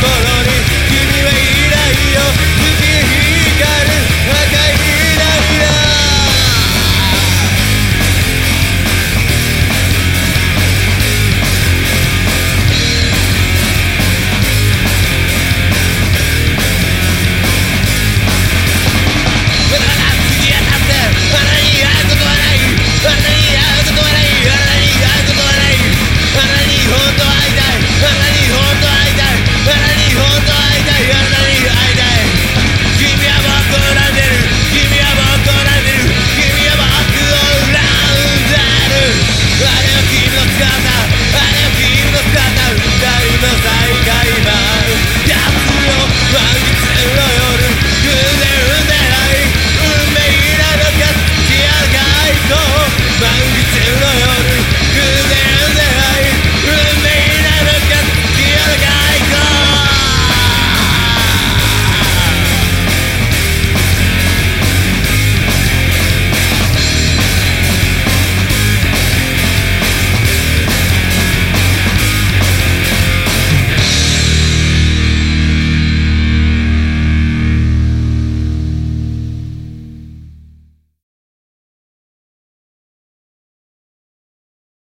todo